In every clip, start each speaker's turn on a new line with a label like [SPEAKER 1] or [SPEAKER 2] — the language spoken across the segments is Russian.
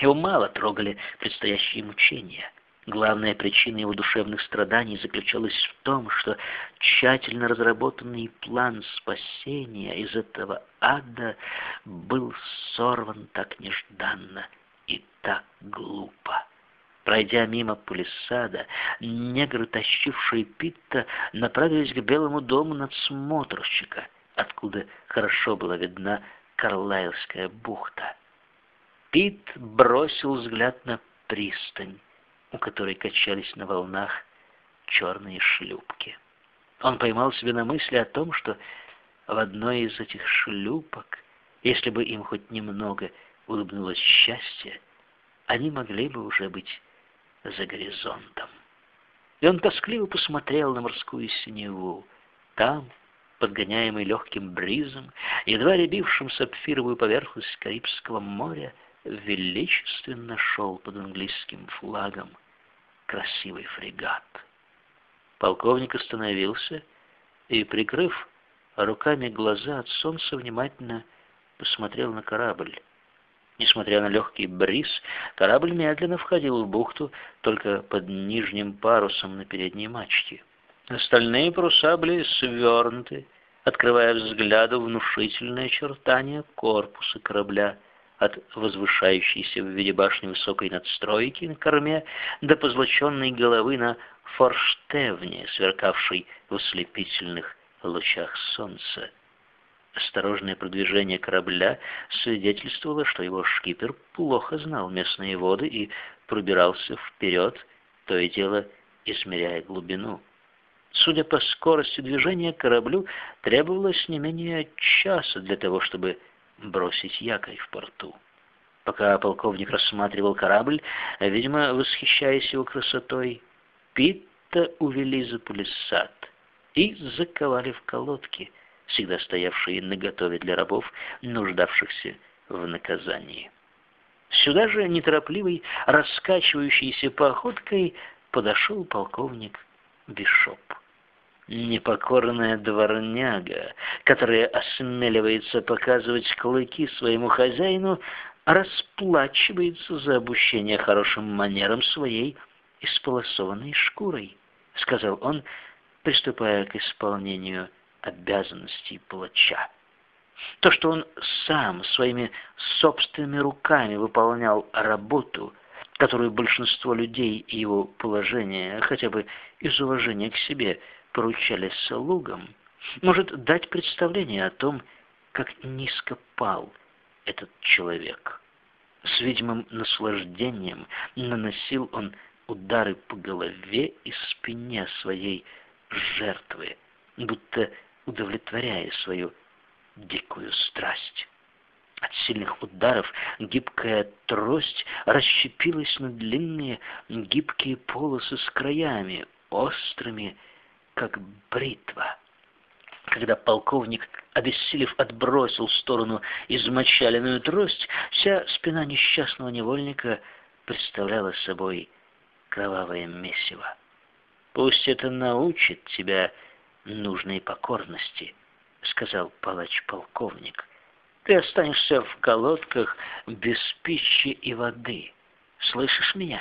[SPEAKER 1] Его мало трогали предстоящие мучения. Главная причина его душевных страданий заключалась в том, что тщательно разработанный план спасения из этого ада был сорван так нежданно и так глупо. Пройдя мимо палисада, негры, тащившие Питта, направились к Белому дому надсмотрщика, откуда хорошо была видна Карлайлская бухта. Пит бросил взгляд на пристань, у которой качались на волнах черные шлюпки. Он поймал себя на мысли о том, что в одной из этих шлюпок, если бы им хоть немного улыбнулось счастье, они могли бы уже быть за горизонтом. И он тоскливо посмотрел на морскую синеву. Там, подгоняемый легким бризом, едва рябившим сапфировую поверхность Карибского моря, величественно шел под английским флагом красивый фрегат. Полковник остановился и, прикрыв руками глаза от солнца, внимательно посмотрел на корабль. Несмотря на легкий бриз, корабль медленно входил в бухту только под нижним парусом на передней мачте. Остальные паруса были свернуты, открывая взгляду внушительные очертания корпуса корабля — от возвышающейся в виде башни высокой надстройки на корме до позлоченной головы на форштевне, сверкавшей в ослепительных лучах солнца. Осторожное продвижение корабля свидетельствовало, что его шкипер плохо знал местные воды и пробирался вперед, то и дело измеряя глубину. Судя по скорости движения, кораблю требовалось не менее часа для того, чтобы бросить якорь в порту. Пока полковник рассматривал корабль, видимо, восхищаясь его красотой, Питта увели за палисад и заковали в колодки, всегда стоявшие наготове для рабов, нуждавшихся в наказании. Сюда же неторопливой, раскачивающейся походкой подошел полковник Бишоп непокорная дворняга, которая осмеливается показывать клыки своему хозяину, расплачивается за обучение хорошим манерам своей исполосованной шкурой, сказал он, приступая к исполнению обязанностей палача. То, что он сам своими собственными руками выполнял работу, которую большинство людей и его положение, хотя бы из уважения к себе, поручали слугам, может дать представление о том, как низко пал этот человек. С видимым наслаждением наносил он удары по голове и спине своей жертвы, будто удовлетворяя свою дикую страсть. От сильных ударов гибкая трость расщепилась на длинные гибкие полосы с краями, острыми как бритва. Когда полковник, обессилев, отбросил в сторону измочаленную трость, вся спина несчастного невольника представляла собой кровавое месиво. «Пусть это научит тебя нужной покорности», — сказал палач-полковник. «Ты останешься в колодках без пищи и воды. Слышишь меня?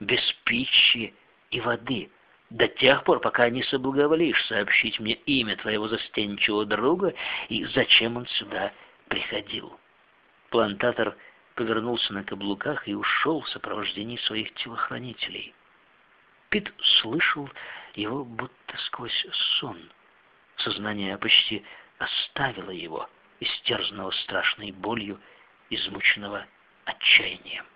[SPEAKER 1] Без пищи и воды» до тех пор, пока не соблаговолишь сообщить мне имя твоего застенчивого друга и зачем он сюда приходил». Плантатор повернулся на каблуках и ушел в сопровождении своих телохранителей. Пит слышал его будто сквозь сон. Сознание почти оставило его, истерзанного страшной болью, измученного отчаянием.